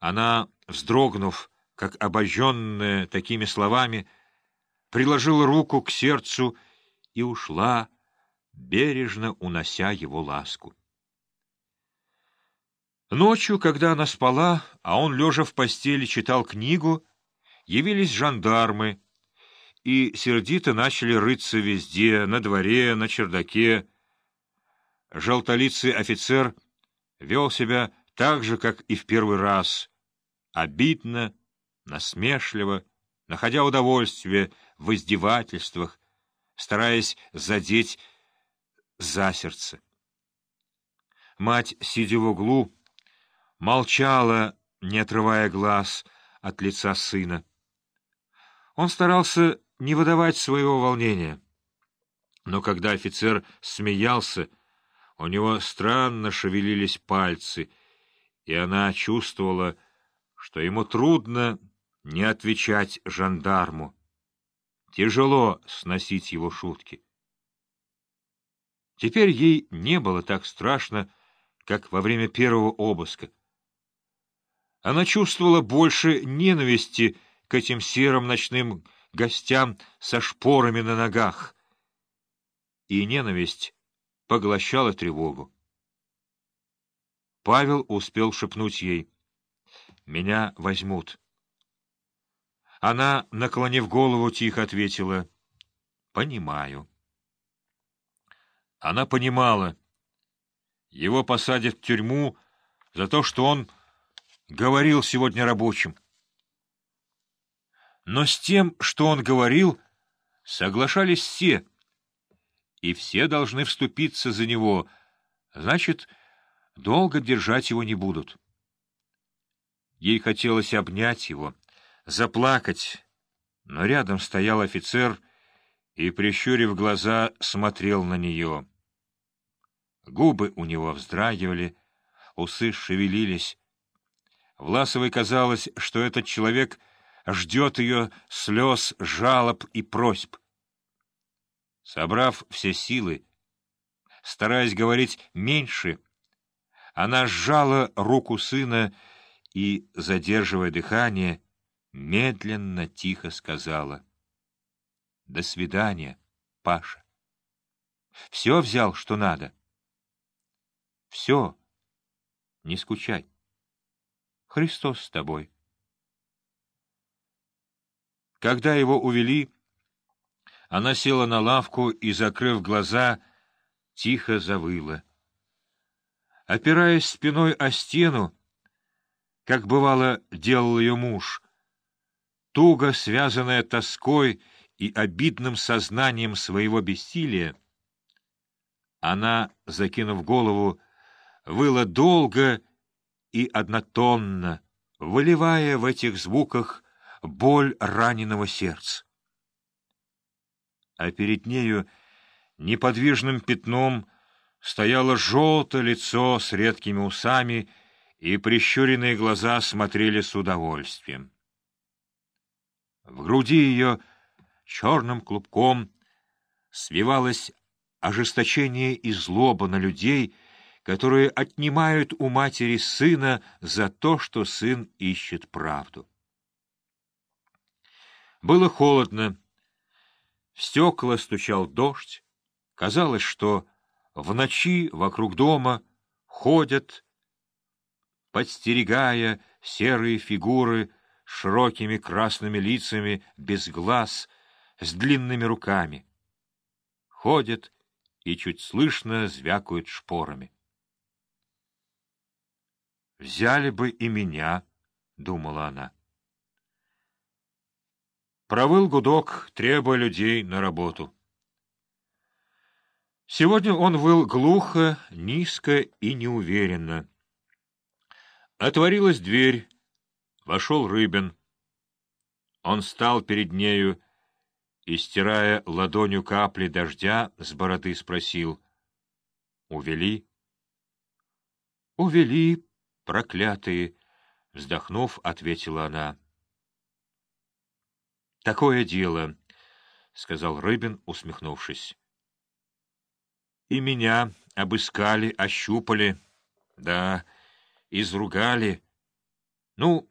Она, вздрогнув, как обожженная такими словами, приложила руку к сердцу и ушла, бережно унося его ласку. Ночью, когда она спала, а он, лежа в постели, читал книгу, явились жандармы и сердито начали рыться везде, на дворе, на чердаке. Желтолицый офицер вел себя так же, как и в первый раз, обидно, насмешливо, находя удовольствие в издевательствах, стараясь задеть за сердце. Мать, сидя в углу, молчала, не отрывая глаз от лица сына. Он старался не выдавать своего волнения. Но когда офицер смеялся, у него странно шевелились пальцы, и она чувствовала, что ему трудно не отвечать жандарму. Тяжело сносить его шутки. Теперь ей не было так страшно, как во время первого обыска. Она чувствовала больше ненависти к этим серым ночным гостям со шпорами на ногах. И ненависть поглощала тревогу. Павел успел шепнуть ей. «Меня возьмут». Она, наклонив голову, тихо ответила. «Понимаю». Она понимала. Его посадят в тюрьму за то, что он говорил сегодня рабочим. Но с тем, что он говорил, соглашались все, и все должны вступиться за него, значит, долго держать его не будут. Ей хотелось обнять его, заплакать, но рядом стоял офицер и, прищурив глаза, смотрел на нее. Губы у него вздрагивали, усы шевелились. Власовой казалось, что этот человек — ждет ее слез, жалоб и просьб. Собрав все силы, стараясь говорить меньше, она сжала руку сына и, задерживая дыхание, медленно, тихо сказала «До свидания, Паша. Все взял, что надо. Все. Не скучай. Христос с тобой». Когда его увели, она села на лавку и, закрыв глаза, тихо завыла. Опираясь спиной о стену, как бывало делал ее муж, туго связанная тоской и обидным сознанием своего бессилия, она, закинув голову, выла долго и однотонно, выливая в этих звуках боль раненого сердца. А перед нею неподвижным пятном стояло желтое лицо с редкими усами, и прищуренные глаза смотрели с удовольствием. В груди ее черным клубком свивалось ожесточение и злоба на людей, которые отнимают у матери сына за то, что сын ищет правду. Было холодно. В стекла стучал дождь. Казалось, что в ночи вокруг дома ходят, подстерегая серые фигуры широкими красными лицами, без глаз, с длинными руками. Ходят и чуть слышно звякают шпорами. «Взяли бы и меня», — думала она. Провыл гудок, требуя людей на работу. Сегодня он выл глухо, низко и неуверенно. Отворилась дверь, вошел Рыбин. Он стал перед нею и, стирая ладонью капли дождя, с бороды спросил. — Увели? — Увели, проклятые, — вздохнув, ответила она. — Такое дело, — сказал Рыбин, усмехнувшись. — И меня обыскали, ощупали, да, изругали, Ну,